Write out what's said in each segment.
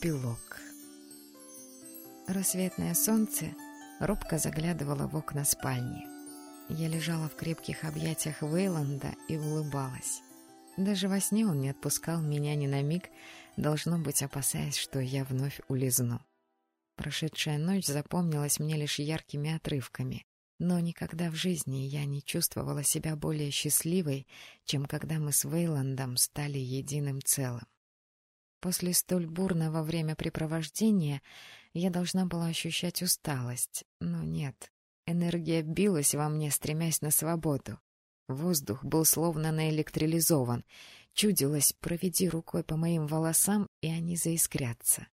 Эпилог Рассветное солнце робко заглядывало в окна спальни. Я лежала в крепких объятиях Вейланда и улыбалась. Даже во сне он не отпускал меня ни на миг, должно быть, опасаясь, что я вновь улизну. Прошедшая ночь запомнилась мне лишь яркими отрывками, но никогда в жизни я не чувствовала себя более счастливой, чем когда мы с Вейландом стали единым целым. После столь бурного времяпрепровождения я должна была ощущать усталость, но нет. Энергия билась во мне, стремясь на свободу. Воздух был словно наэлектролизован. Чудилось, проведи рукой по моим волосам, и они заискрятся.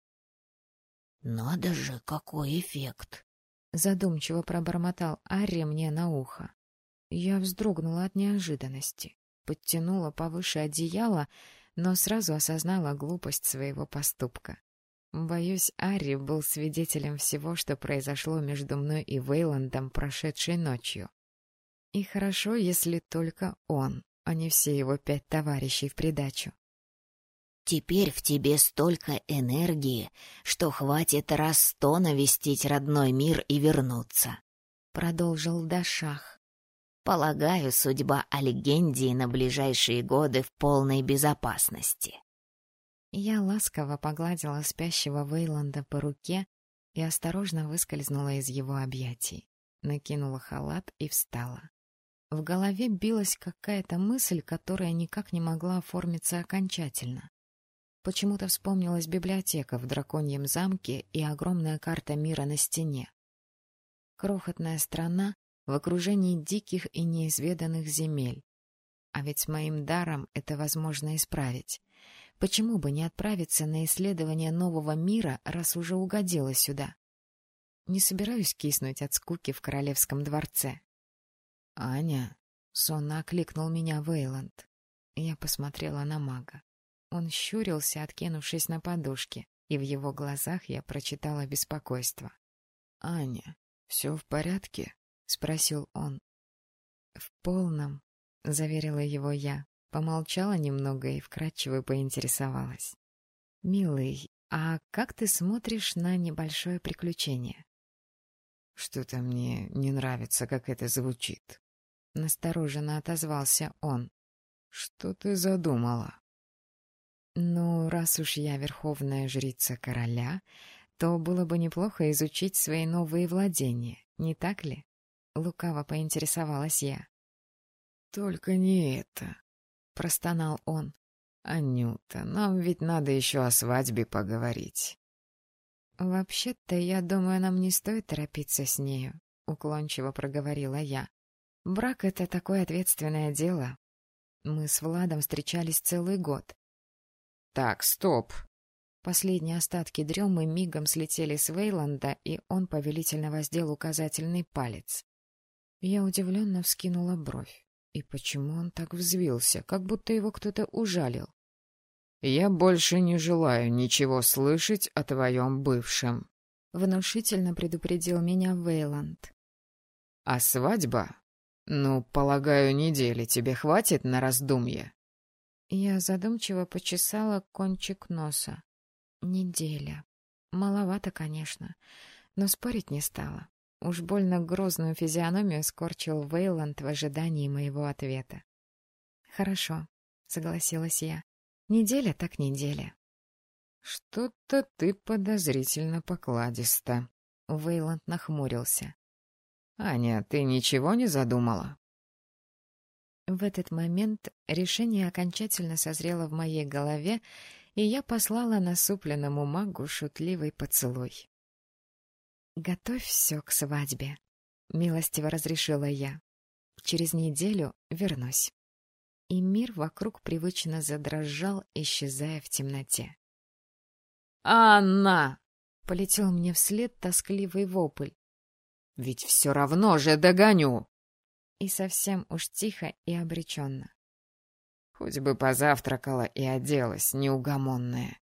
«Надо же, какой эффект!» Задумчиво пробормотал Арри мне на ухо. Я вздрогнула от неожиданности, подтянула повыше одеяло но сразу осознала глупость своего поступка. Боюсь, Арри был свидетелем всего, что произошло между мной и Вейландом прошедшей ночью. И хорошо, если только он, а не все его пять товарищей в придачу. «Теперь в тебе столько энергии, что хватит раз сто навестить родной мир и вернуться», — продолжил Дашах. Полагаю, судьба Альгендии на ближайшие годы в полной безопасности. Я ласково погладила спящего Вейланда по руке и осторожно выскользнула из его объятий. Накинула халат и встала. В голове билась какая-то мысль, которая никак не могла оформиться окончательно. Почему-то вспомнилась библиотека в драконьем замке и огромная карта мира на стене. Крохотная страна, в окружении диких и неизведанных земель. А ведь моим даром это возможно исправить. Почему бы не отправиться на исследование нового мира, раз уже угодила сюда? Не собираюсь киснуть от скуки в королевском дворце. — Аня! — сонно окликнул меня Вейланд. Я посмотрела на мага. Он щурился, откинувшись на подушке, и в его глазах я прочитала беспокойство. — Аня, все в порядке? — спросил он. — В полном, — заверила его я. Помолчала немного и вкратчиво поинтересовалась. — Милый, а как ты смотришь на небольшое приключение? — Что-то мне не нравится, как это звучит. Настороженно отозвался он. — Что ты задумала? — Ну, раз уж я верховная жрица короля, то было бы неплохо изучить свои новые владения, не так ли? Лукаво поинтересовалась я. «Только не это», — простонал он. «Анюта, нам ведь надо еще о свадьбе поговорить». «Вообще-то, я думаю, нам не стоит торопиться с нею», — уклончиво проговорила я. «Брак — это такое ответственное дело. Мы с Владом встречались целый год». «Так, стоп!» Последние остатки дремы мигом слетели с Вейланда, и он повелительно воздел указательный палец. Я удивленно вскинула бровь. И почему он так взвился, как будто его кто-то ужалил? «Я больше не желаю ничего слышать о твоем бывшем», — внушительно предупредил меня Вейланд. «А свадьба? Ну, полагаю, недели тебе хватит на раздумье?» Я задумчиво почесала кончик носа. Неделя. Маловато, конечно, но спорить не стала. Уж больно грозную физиономию скорчил Вейланд в ожидании моего ответа. «Хорошо», — согласилась я. «Неделя так неделя». «Что-то ты подозрительно покладиста», — Вейланд нахмурился. «Аня, ты ничего не задумала?» В этот момент решение окончательно созрело в моей голове, и я послала насупленному магу шутливый поцелуй. «Готовь все к свадьбе», — милостиво разрешила я. «Через неделю вернусь». И мир вокруг привычно задрожал, исчезая в темноте. «Анна!» — полетел мне вслед тоскливый вопль. «Ведь все равно же догоню!» И совсем уж тихо и обреченно. Хоть бы позавтракала и оделась, неугомонная.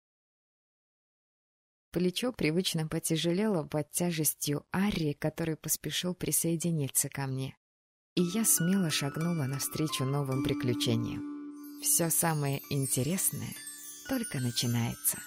Плечо привычно потяжелело под тяжестью Арри, который поспешил присоединиться ко мне. И я смело шагнула навстречу новым приключениям. Все самое интересное только начинается.